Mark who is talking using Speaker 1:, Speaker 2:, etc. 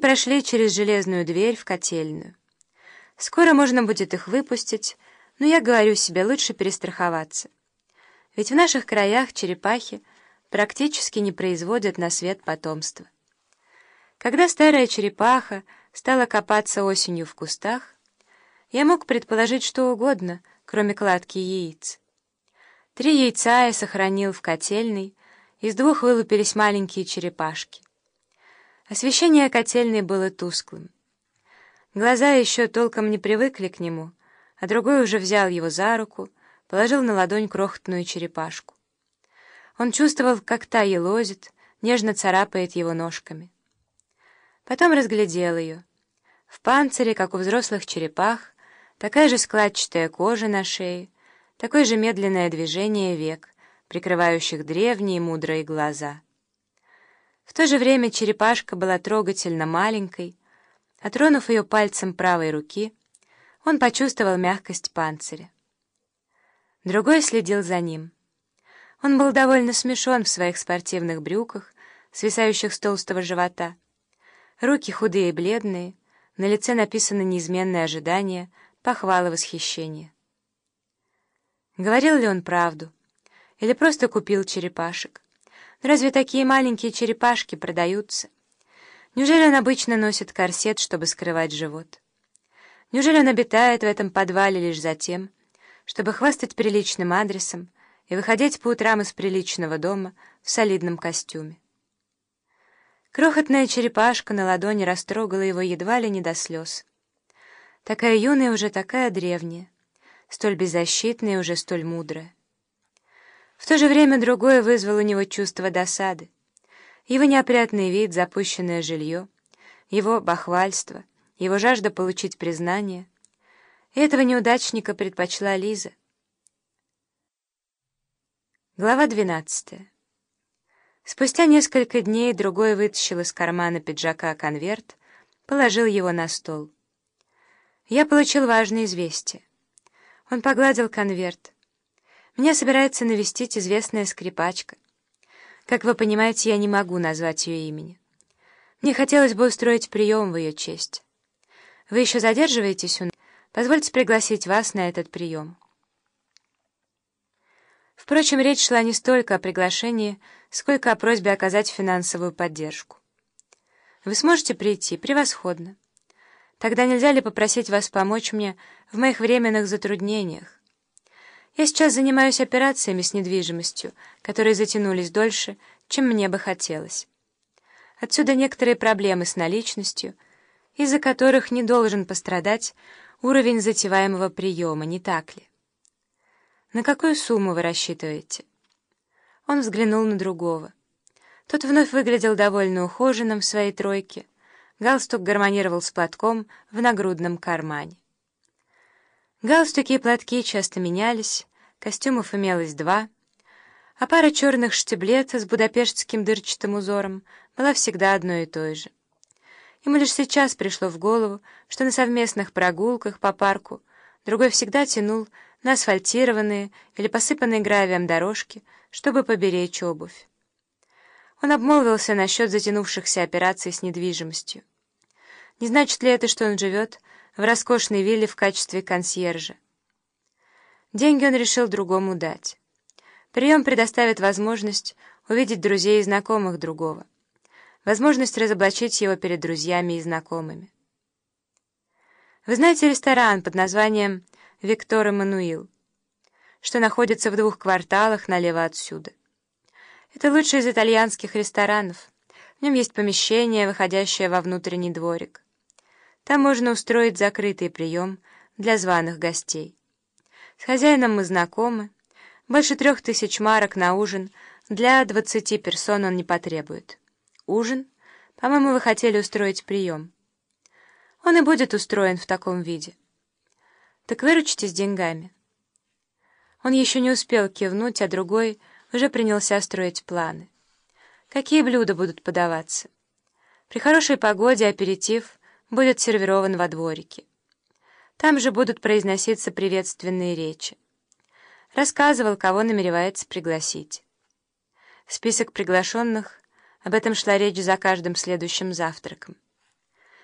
Speaker 1: Прошли через железную дверь в котельную. Скоро можно будет их выпустить, но я говорю себе, лучше перестраховаться. Ведь в наших краях черепахи практически не производят на свет потомство. Когда старая черепаха стала копаться осенью в кустах, я мог предположить что угодно, кроме кладки яиц. Три яйца я сохранил в котельной, из двух вылупились маленькие черепашки. Освещение котельной было тусклым. Глаза еще толком не привыкли к нему, а другой уже взял его за руку, положил на ладонь крохотную черепашку. Он чувствовал, как та елозит, нежно царапает его ножками. Потом разглядел ее. В панцире, как у взрослых черепах, такая же складчатая кожа на шее, такое же медленное движение век, прикрывающих древние мудрые глаза — в то же время черепашка была трогательно маленькой, а тронув ее пальцем правой руки, он почувствовал мягкость панциря. Другой следил за ним. Он был довольно смешон в своих спортивных брюках, свисающих с толстого живота. Руки худые и бледные, на лице написано неизменное ожидание, похвала восхищения. Говорил ли он правду? Или просто купил черепашек? Разве такие маленькие черепашки продаются? Неужели он обычно носит корсет, чтобы скрывать живот? Неужели он обитает в этом подвале лишь за тем, чтобы хвастать приличным адресом и выходить по утрам из приличного дома в солидном костюме? Крохотная черепашка на ладони растрогала его едва ли не до слез. Такая юная уже такая древняя, столь беззащитная уже столь мудрая. В то же время другое вызвало у него чувство досады. Его неопрятный вид, запущенное жилье, его бахвальство, его жажда получить признание. Этого неудачника предпочла Лиза. Глава 12. Спустя несколько дней другой вытащил из кармана пиджака конверт, положил его на стол. Я получил важное известие. Он погладил конверт. Меня собирается навестить известная скрипачка. Как вы понимаете, я не могу назвать ее имени. Мне хотелось бы устроить прием в ее честь. Вы еще задерживаетесь у нас? Позвольте пригласить вас на этот прием. Впрочем, речь шла не столько о приглашении, сколько о просьбе оказать финансовую поддержку. Вы сможете прийти? Превосходно. Тогда нельзя ли попросить вас помочь мне в моих временных затруднениях? Я сейчас занимаюсь операциями с недвижимостью, которые затянулись дольше, чем мне бы хотелось. Отсюда некоторые проблемы с наличностью, из-за которых не должен пострадать уровень затеваемого приема, не так ли? На какую сумму вы рассчитываете? Он взглянул на другого. Тот вновь выглядел довольно ухоженным в своей тройке. Галстук гармонировал с платком в нагрудном кармане. Галстуки и платки часто менялись, костюмов имелось два, а пара черных штиблет с будапештским дырчатым узором была всегда одной и той же. Ему лишь сейчас пришло в голову, что на совместных прогулках по парку другой всегда тянул на асфальтированные или посыпанные гравием дорожки, чтобы поберечь обувь. Он обмолвился насчет затянувшихся операций с недвижимостью. Не значит ли это, что он живет в роскошной вилле в качестве консьержа. Деньги он решил другому дать. Прием предоставит возможность увидеть друзей и знакомых другого, возможность разоблачить его перед друзьями и знакомыми. Вы знаете ресторан под названием «Виктор Эммануил», что находится в двух кварталах налево отсюда. Это лучший из итальянских ресторанов. В нем есть помещение, выходящее во внутренний дворик. Там можно устроить закрытый прием для званых гостей. С хозяином мы знакомы. Больше трех тысяч марок на ужин для двадцати персон он не потребует. Ужин? По-моему, вы хотели устроить прием. Он и будет устроен в таком виде. Так выручите с деньгами. Он еще не успел кивнуть, а другой уже принялся строить планы. Какие блюда будут подаваться? При хорошей погоде аперитив будет сервирован во дворике. Там же будут произноситься приветственные речи. Рассказывал, кого намеревается пригласить. Список приглашенных, об этом шла речь за каждым следующим завтраком.